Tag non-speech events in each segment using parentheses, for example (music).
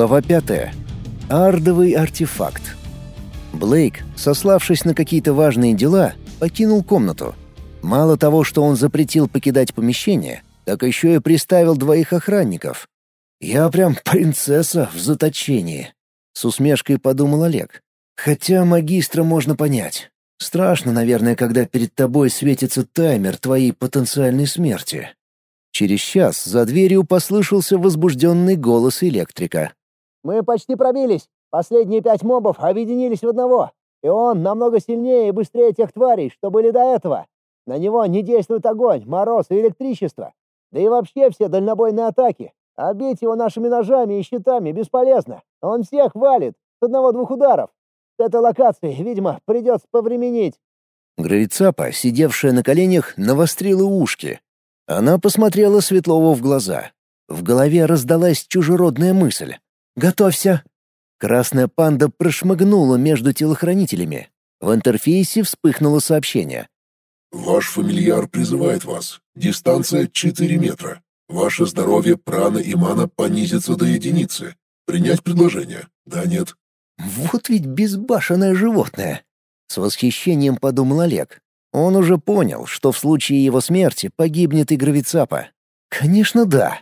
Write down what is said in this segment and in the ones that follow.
Глава 5. Ардовый артефакт. Блейк, сославшись на какие-то важные дела, покинул комнату. Мало того, что он запретил покидать помещение, так еще и приставил двоих охранников. «Я прям принцесса в заточении», — с усмешкой подумал Олег. «Хотя магистра можно понять. Страшно, наверное, когда перед тобой светится таймер твоей потенциальной смерти». Через час за дверью послышался возбужденный голос электрика. Мы почти пробились. Последние пять мобов объединились в одного. И он намного сильнее и быстрее тех тварей, что были до этого. На него не действует огонь, мороз и электричество. Да и вообще все дальнобойные атаки. А бить его нашими ножами и щитами бесполезно. Он всех валит с одного-двух ударов. С этой локацией, видимо, придется повременить. Гравицапа, сидевшая на коленях, навострила ушки. Она посмотрела Светлову в глаза. В голове раздалась чужеродная мысль. «Готовься!» Красная панда прошмыгнула между телохранителями. В интерфейсе вспыхнуло сообщение. «Ваш фамильяр призывает вас. Дистанция 4 метра. Ваше здоровье, прана и мана понизится до единицы. Принять предложение? Да, нет?» «Вот ведь безбашенное животное!» С восхищением подумал Олег. Он уже понял, что в случае его смерти погибнет и Гравицапа. «Конечно, да!»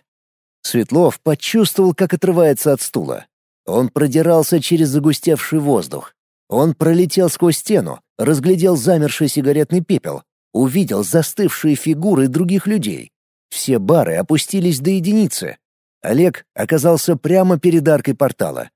Светлов почувствовал, как отрывается от стула. Он продирался через загустевший воздух. Он пролетел сквозь стену, разглядел замерший сигаретный пепел, увидел застывшие фигуры других людей. Все бары опустились до единицы. Олег оказался прямо перед аркой портала.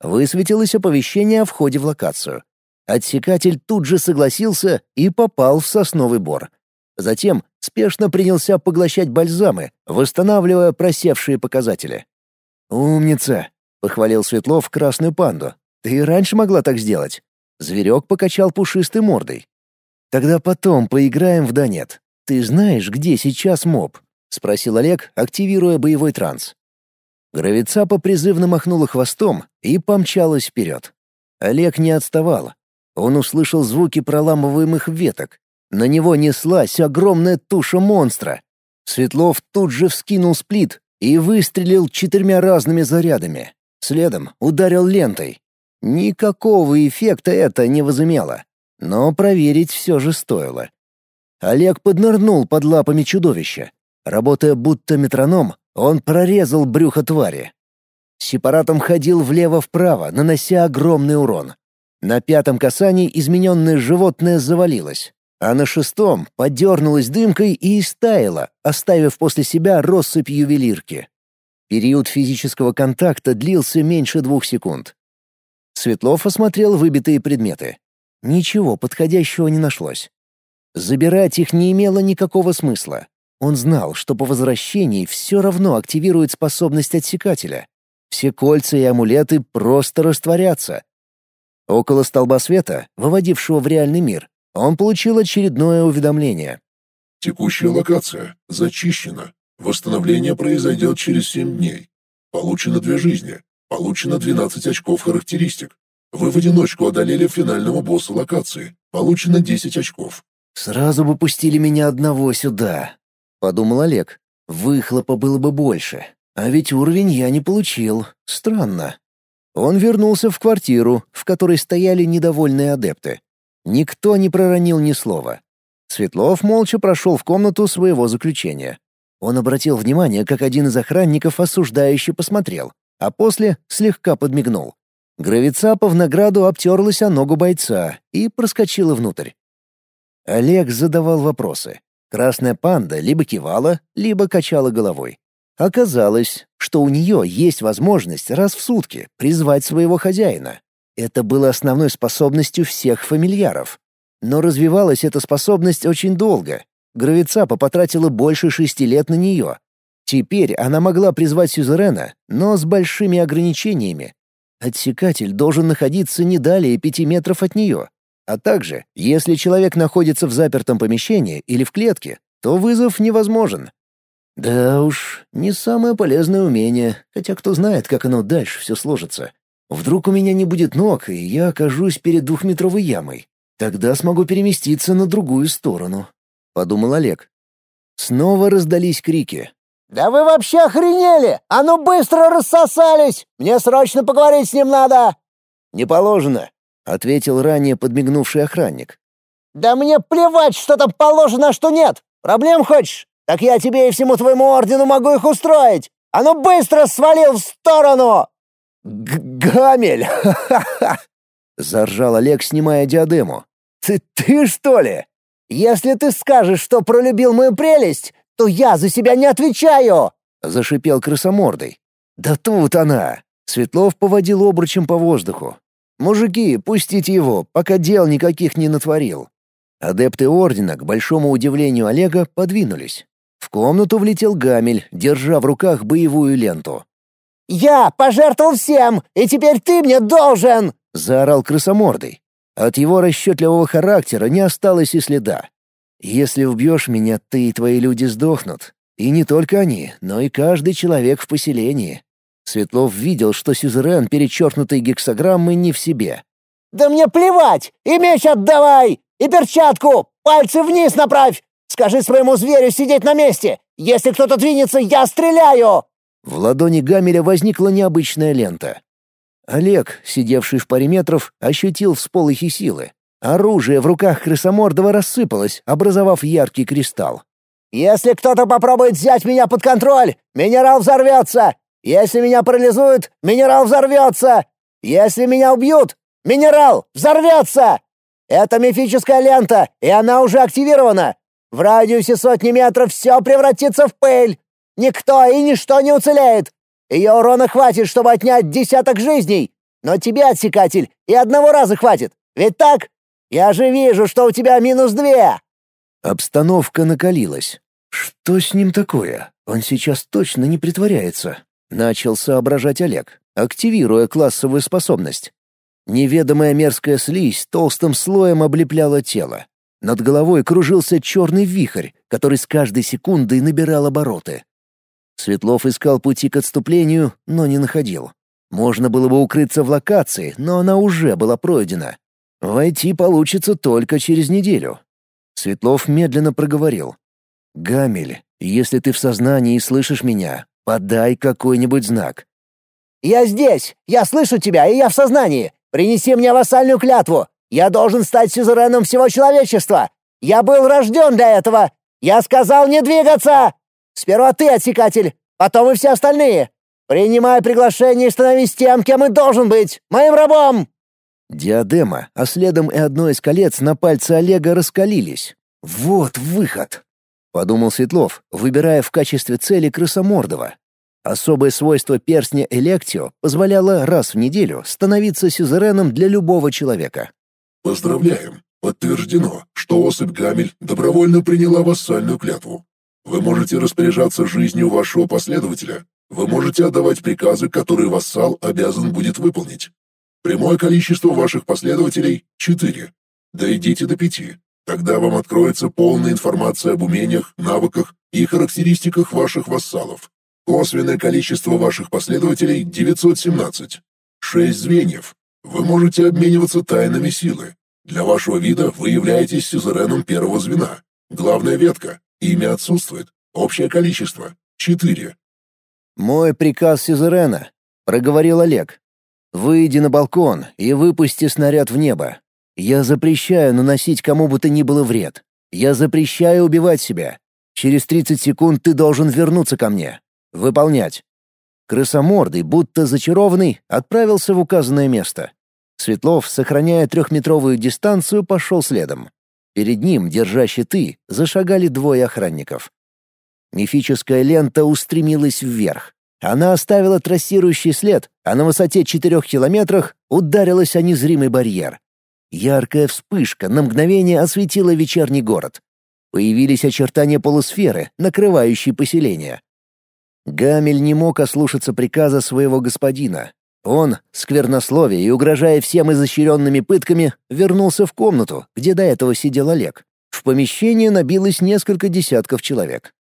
Высветилось оповещение о входе в локацию. Отсекатель тут же согласился и попал в сосновый бор. Затем спешно принялся поглощать бальзамы, восстанавливая просевшие показатели. «Умница!» — похвалил Светлов красную панду. «Ты и раньше могла так сделать». Зверек покачал пушистой мордой. «Тогда потом поиграем в Донет. Ты знаешь, где сейчас моб?» — спросил Олег, активируя боевой транс. Гравицапа призывно махнула хвостом и помчалась вперед. Олег не отставал. Он услышал звуки проламываемых веток, на него неслась огромная туша монстра. Светлов тут же вскинул сплит и выстрелил четырьмя разными зарядами. Следом ударил лентой. Никакого эффекта это не возымело, но проверить все же стоило. Олег поднырнул под лапами чудовища. Работая будто метроном, он прорезал брюхо твари. Сепаратом ходил влево-вправо, нанося огромный урон. На пятом касании измененное животное завалилось а на шестом подернулась дымкой и истаяла, оставив после себя россыпь ювелирки. Период физического контакта длился меньше двух секунд. Светлов осмотрел выбитые предметы. Ничего подходящего не нашлось. Забирать их не имело никакого смысла. Он знал, что по возвращении все равно активирует способность отсекателя. Все кольца и амулеты просто растворятся. Около столба света, выводившего в реальный мир, он получил очередное уведомление. «Текущая локация зачищена. Восстановление произойдет через семь дней. Получено две жизни. Получено 12 очков характеристик. Вы в одиночку одолели финального босса локации. Получено 10 очков». «Сразу бы пустили меня одного сюда», — подумал Олег. «Выхлопа было бы больше. А ведь уровень я не получил. Странно». Он вернулся в квартиру, в которой стояли недовольные адепты. Никто не проронил ни слова. Светлов молча прошел в комнату своего заключения. Он обратил внимание, как один из охранников осуждающе посмотрел, а после слегка подмигнул. Гравицапа в награду обтерлась о ногу бойца и проскочила внутрь. Олег задавал вопросы. Красная панда либо кивала, либо качала головой. Оказалось, что у нее есть возможность раз в сутки призвать своего хозяина. Это было основной способностью всех фамильяров. Но развивалась эта способность очень долго. Гравицапа потратила больше шести лет на нее. Теперь она могла призвать Сюзерена, но с большими ограничениями. Отсекатель должен находиться не далее пяти метров от нее. А также, если человек находится в запертом помещении или в клетке, то вызов невозможен. Да уж, не самое полезное умение, хотя кто знает, как оно дальше все сложится. Вдруг у меня не будет ног, и я окажусь перед двухметровой ямой. Тогда смогу переместиться на другую сторону», — подумал Олег. Снова раздались крики. «Да вы вообще охренели! А ну быстро рассосались! Мне срочно поговорить с ним надо!» «Не положено», — ответил ранее подмигнувший охранник. «Да мне плевать, что там положено, а что нет! Проблем хочешь? Так я тебе и всему твоему ордену могу их устроить! А ну быстро свалил в сторону!» «Гамель! Ха-ха-ха!» (laughs) — заржал Олег, снимая диадему. «Ты, ты что ли? Если ты скажешь, что пролюбил мою прелесть, то я за себя не отвечаю!» — зашипел крысомордой. «Да тут она!» — Светлов поводил обручем по воздуху. «Мужики, пустите его, пока дел никаких не натворил». Адепты Ордена, к большому удивлению Олега, подвинулись. В комнату влетел Гамель, держа в руках боевую ленту. «Я пожертвовал всем, и теперь ты мне должен!» — заорал крысомордой. От его расчетливого характера не осталось и следа. «Если убьешь меня, ты и твои люди сдохнут. И не только они, но и каждый человек в поселении». Светлов видел, что сюзерен перечеркнутой гексограммы не в себе. «Да мне плевать! И меч отдавай! И перчатку! Пальцы вниз направь! Скажи своему зверю сидеть на месте! Если кто-то двинется, я стреляю!» В ладони Гамеля возникла необычная лента. Олег, сидевший в паре метров, ощутил всполохи силы. Оружие в руках крысомордого рассыпалось, образовав яркий кристалл. «Если кто-то попробует взять меня под контроль, минерал взорвется! Если меня парализуют, минерал взорвется! Если меня убьют, минерал взорвется! Это мифическая лента, и она уже активирована! В радиусе сотни метров все превратится в пыль! Никто и ничто не уцелеет! Ее урона хватит, чтобы отнять десяток жизней. Но тебе, отсекатель, и одного раза хватит. Ведь так? Я же вижу, что у тебя минус две!» Обстановка накалилась. «Что с ним такое? Он сейчас точно не притворяется», — начал соображать Олег, активируя классовую способность. Неведомая мерзкая слизь толстым слоем облепляла тело. Над головой кружился черный вихрь, который с каждой секундой набирал обороты. Светлов искал пути к отступлению, но не находил. Можно было бы укрыться в локации, но она уже была пройдена. Войти получится только через неделю. Светлов медленно проговорил. «Гамель, если ты в сознании и слышишь меня, подай какой-нибудь знак». «Я здесь! Я слышу тебя, и я в сознании! Принеси мне вассальную клятву! Я должен стать сюзереном всего человечества! Я был рожден для этого! Я сказал не двигаться!» Сперва ты, отсекатель, потом и все остальные. Принимай приглашение и становись тем, кем и должен быть, моим рабом!» Диадема, а следом и одно из колец на пальце Олега раскалились. «Вот выход!» — подумал Светлов, выбирая в качестве цели крысомордого. Особое свойство перстня Электио позволяло раз в неделю становиться сюзереном для любого человека. «Поздравляем! Подтверждено, что особь Гамель добровольно приняла вассальную клятву. Вы можете распоряжаться жизнью вашего последователя. Вы можете отдавать приказы, которые вассал обязан будет выполнить. Прямое количество ваших последователей — четыре. Дойдите до пяти. Тогда вам откроется полная информация об умениях, навыках и характеристиках ваших вассалов. Косвенное количество ваших последователей — 917. Шесть звеньев. Вы можете обмениваться тайнами силы. Для вашего вида вы являетесь сюзереном первого звена. Главная ветка Имя отсутствует. Общее количество — четыре. «Мой приказ Сюзерена», — проговорил Олег. «Выйди на балкон и выпусти снаряд в небо. Я запрещаю наносить кому бы то ни было вред. Я запрещаю убивать себя. Через 30 секунд ты должен вернуться ко мне. Выполнять». Крысомордый, будто зачарованный, отправился в указанное место. Светлов, сохраняя трехметровую дистанцию, пошел следом. Перед ним, держа щиты, зашагали двое охранников. Мифическая лента устремилась вверх. Она оставила трассирующий след, а на высоте четырех километрах ударилась о незримый барьер. Яркая вспышка на мгновение осветила вечерний город. Появились очертания полусферы, накрывающей поселение. Гамель не мог ослушаться приказа своего господина, он, сквернословие и угрожая всем изощренными пытками, вернулся в комнату, где до этого сидел Олег. В помещении набилось несколько десятков человек.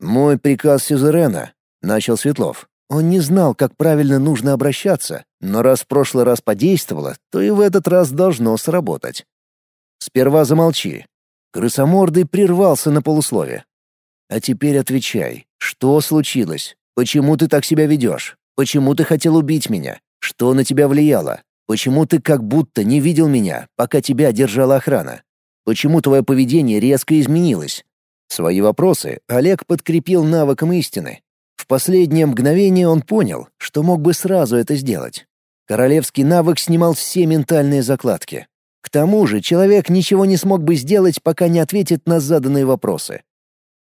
«Мой приказ Сюзерена», — начал Светлов. Он не знал, как правильно нужно обращаться, но раз в прошлый раз подействовало, то и в этот раз должно сработать. «Сперва замолчи». Крысомордый прервался на полуслове. «А теперь отвечай, Что случилось? Почему ты так себя ведешь? Почему ты хотел убить меня? Что на тебя влияло? Почему ты как будто не видел меня, пока тебя держала охрана? Почему твое поведение резко изменилось? Свои вопросы Олег подкрепил навыком истины. В последнее мгновение он понял, что мог бы сразу это сделать. Королевский навык снимал все ментальные закладки. К тому же человек ничего не смог бы сделать, пока не ответит на заданные вопросы.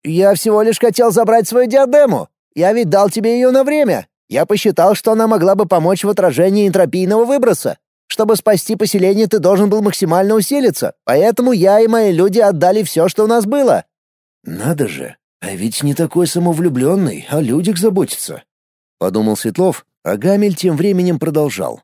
«Я всего лишь хотел забрать свою диадему. Я ведь дал тебе ее на время. Я посчитал, что она могла бы помочь в отражении энтропийного выброса. Чтобы спасти поселение, ты должен был максимально усилиться, поэтому я и мои люди отдали все, что у нас было». «Надо же, а ведь не такой самовлюбленный, о людях заботится», — подумал Светлов, а Гамель тем временем продолжал.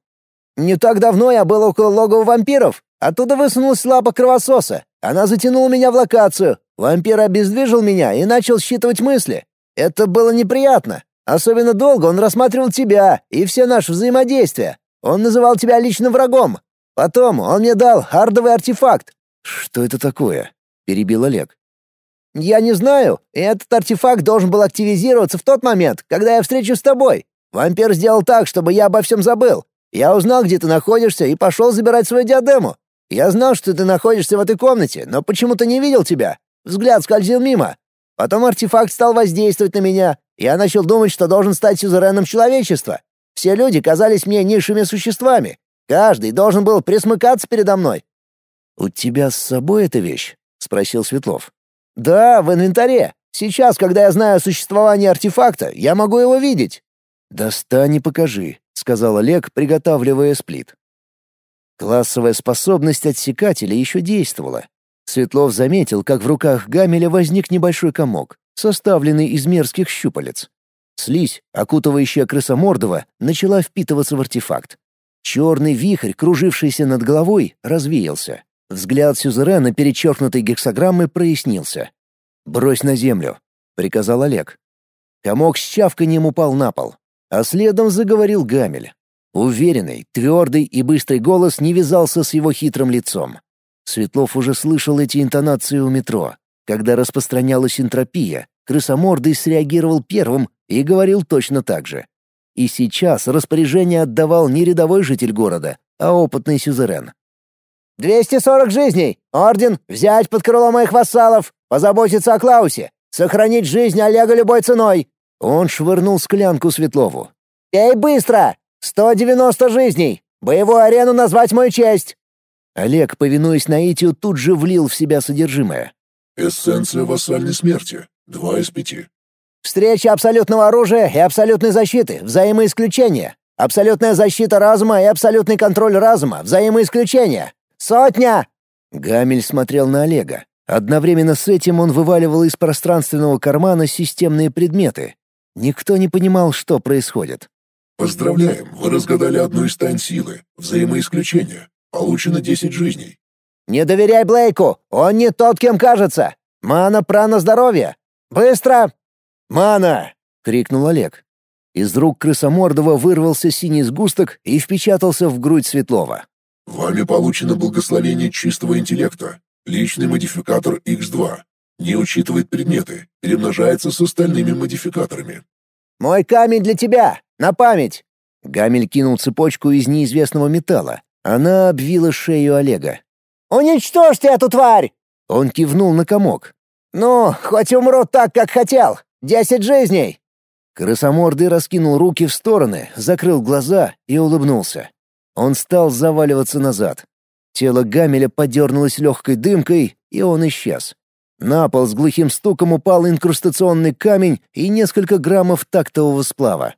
«Не так давно я был около логова вампиров. Оттуда высунулась лапа кровососа. Она затянула меня в локацию. Вампир обездвижил меня и начал считывать мысли. Это было неприятно. Особенно долго он рассматривал тебя и все наши взаимодействия. Он называл тебя личным врагом. Потом он мне дал хардовый артефакт. «Что это такое?» — перебил Олег. «Я не знаю. Этот артефакт должен был активизироваться в тот момент, когда я встречусь с тобой. Вампир сделал так, чтобы я обо всем забыл. Я узнал, где ты находишься, и пошел забирать свою диадему. Я знал, что ты находишься в этой комнате, но почему-то не видел тебя. Взгляд скользил мимо. Потом артефакт стал воздействовать на меня. Я начал думать, что должен стать сюзереном человечества. Все люди казались мне низшими существами. Каждый должен был присмыкаться передо мной. «У тебя с собой эта вещь?» — спросил Светлов. «Да, в инвентаре. Сейчас, когда я знаю о существовании артефакта, я могу его видеть». «Достань и покажи», — сказал Олег, приготавливая сплит. Классовая способность отсекателя еще действовала. Светлов заметил, как в руках Гамеля возник небольшой комок, составленный из мерзких щупалец. Слизь, окутывающая крысомордого, начала впитываться в артефакт. Черный вихрь, кружившийся над головой, развеялся. Взгляд сюзерена перечеркнутой гексограммы прояснился. «Брось на землю», — приказал Олег. Комок с чавканьем упал на пол, а следом заговорил Гамель. Уверенный, твердый и быстрый голос не вязался с его хитрым лицом. Светлов уже слышал эти интонации у метро. Когда распространялась энтропия, крысомордый среагировал первым и говорил точно так же. И сейчас распоряжение отдавал не рядовой житель города, а опытный сюзерен. «Двести сорок жизней! Орден! Взять под крыло моих вассалов! Позаботиться о Клаусе! Сохранить жизнь Олега любой ценой!» Он швырнул склянку Светлову. «Пей быстро! Сто девяносто жизней! Боевую арену назвать мою честь!» Олег, повинуясь наитию, тут же влил в себя содержимое. Эссенция вассальной смерти. Два из пяти. Встреча абсолютного оружия и абсолютной защиты. Взаимоисключение. Абсолютная защита разума и абсолютный контроль разума. Взаимоисключение. Сотня!» Гамель смотрел на Олега. Одновременно с этим он вываливал из пространственного кармана системные предметы. Никто не понимал, что происходит. Поздравляем, вы разгадали одну из тайн силы. Взаимоисключение. Получено 10 жизней. «Не доверяй Блейку! Он не тот, кем кажется! Мана, прана, здоровье! Быстро!» «Мана!» — крикнул Олег. Из рук крысомордого вырвался синий сгусток и впечатался в грудь Светлова. Вами получено благословение чистого интеллекта. Личный модификатор X2. Не учитывает предметы, перемножается с остальными модификаторами. «Мой камень для тебя! На память!» Гамель кинул цепочку из неизвестного металла. Она обвила шею Олега. «Уничтожьте эту тварь!» Он кивнул на комок. «Ну, хоть умру так, как хотел! Десять жизней!» Крысомордый раскинул руки в стороны, закрыл глаза и улыбнулся. Он стал заваливаться назад. Тело Гамеля подернулось легкой дымкой, и он исчез. На пол с глухим стуком упал инкрустационный камень и несколько граммов тактового сплава.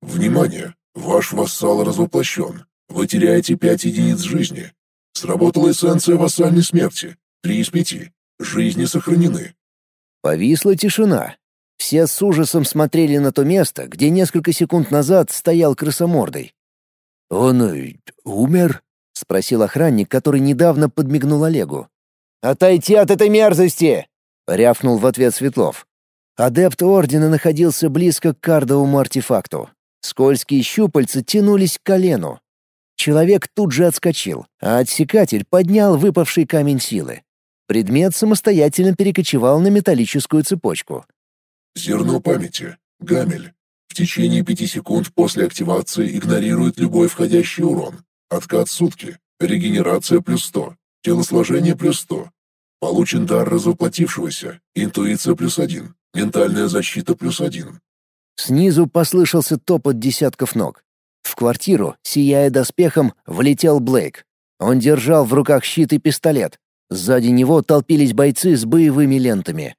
«Внимание! Ваш вассал развоплощен. Вы теряете пять единиц жизни. Сработала эссенция вассальной смерти. Три из пяти. Жизни сохранены». Повисла тишина. Все с ужасом смотрели на то место, где несколько секунд назад стоял крысомордый. «Он э, умер?» — спросил охранник, который недавно подмигнул Олегу. «Отойти от этой мерзости!» — рявкнул в ответ Светлов. Адепт Ордена находился близко к кардовому артефакту. Скользкие щупальца тянулись к колену. Человек тут же отскочил, а отсекатель поднял выпавший камень силы. Предмет самостоятельно перекочевал на металлическую цепочку. Зерно памяти. Гамель. В течение пяти секунд после активации игнорирует любой входящий урон. Откат сутки. Регенерация плюс 100. Телосложение плюс 100. Получен дар развоплотившегося. Интуиция плюс один. Ментальная защита плюс один. Снизу послышался топот десятков ног. В квартиру, сияя доспехом, влетел Блейк. Он держал в руках щит и пистолет. Сзади него толпились бойцы с боевыми лентами.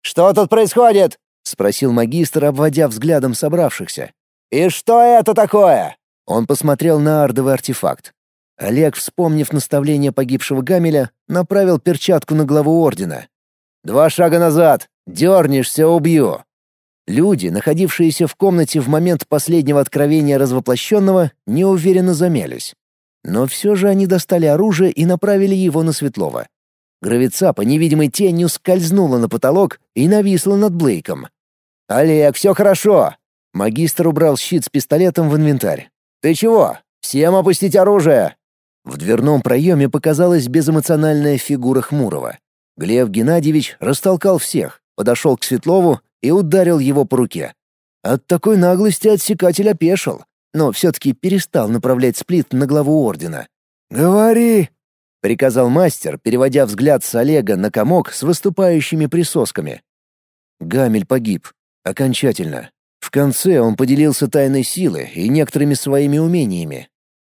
«Что тут происходит?» — спросил магистр, обводя взглядом собравшихся. «И что это такое?» Он посмотрел на ардовый артефакт. Олег, вспомнив наставление погибшего Гамеля, направил перчатку на главу ордена. «Два шага назад! Дернешься — убью!» Люди, находившиеся в комнате в момент последнего откровения развоплощенного, неуверенно замялись. Но все же они достали оружие и направили его на Светлова. Гравицапа невидимой тенью скользнула на потолок и нависла над Блейком. «Олег, все хорошо!» Магистр убрал щит с пистолетом в инвентарь. «Ты чего? Всем опустить оружие!» В дверном проеме показалась безэмоциональная фигура Хмурого. Глеб Геннадьевич растолкал всех, подошел к Светлову и ударил его по руке. От такой наглости отсекатель опешил, но все-таки перестал направлять сплит на главу ордена. «Говори!» — приказал мастер, переводя взгляд с Олега на комок с выступающими присосками. Гамель погиб. Окончательно. В конце он поделился тайной силы и некоторыми своими умениями.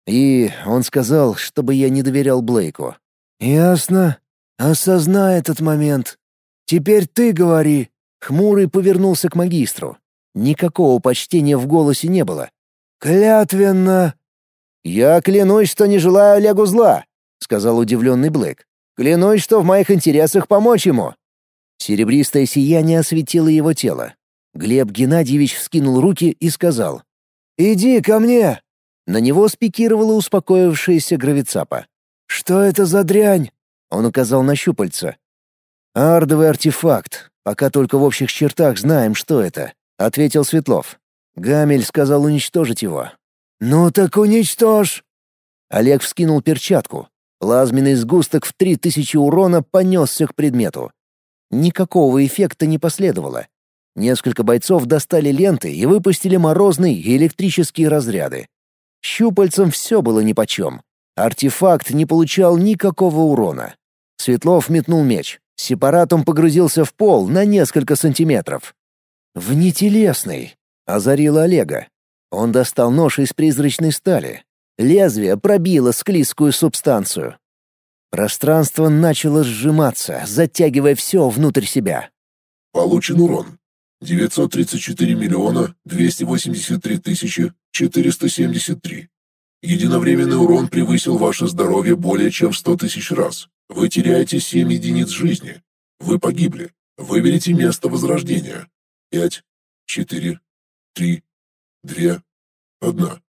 И он сказал, чтобы я не доверял Блейку. «Ясно. Осознай этот момент. Теперь ты говори». Хмурый повернулся к магистру. Никакого почтения в голосе не было. «Клятвенно!» «Я клянусь, что не желаю Олегу зла», — сказал удивленный Блэк. «Клянусь, что в моих интересах помочь ему». Серебристое сияние осветило его тело. Глеб Геннадьевич вскинул руки и сказал. «Иди ко мне!» На него спикировала успокоившаяся гравицапа. «Что это за дрянь?» Он указал на щупальца. «Ардовый артефакт. Пока только в общих чертах знаем, что это», — ответил Светлов. Гамель сказал уничтожить его. «Ну так уничтожь!» Олег вскинул перчатку. Плазменный сгусток в три тысячи урона понесся к предмету. Никакого эффекта не последовало. Несколько бойцов достали ленты и выпустили морозные и электрические разряды. Щупальцам все было нипочем. Артефакт не получал никакого урона. Светлов метнул меч. Сепаратум погрузился в пол на несколько сантиметров. «Внетелесный», — озарила Олега. Он достал нож из призрачной стали. Лезвие пробило склизкую субстанцию. Пространство начало сжиматься, затягивая все внутрь себя. Получен урон. 934 миллиона 283 тысячи 473. Единовременный урон превысил ваше здоровье более чем в 100 тысяч раз. Вы теряете 7 единиц жизни. Вы погибли. Выберите место возрождения. 5, 4, 3, 2, 1.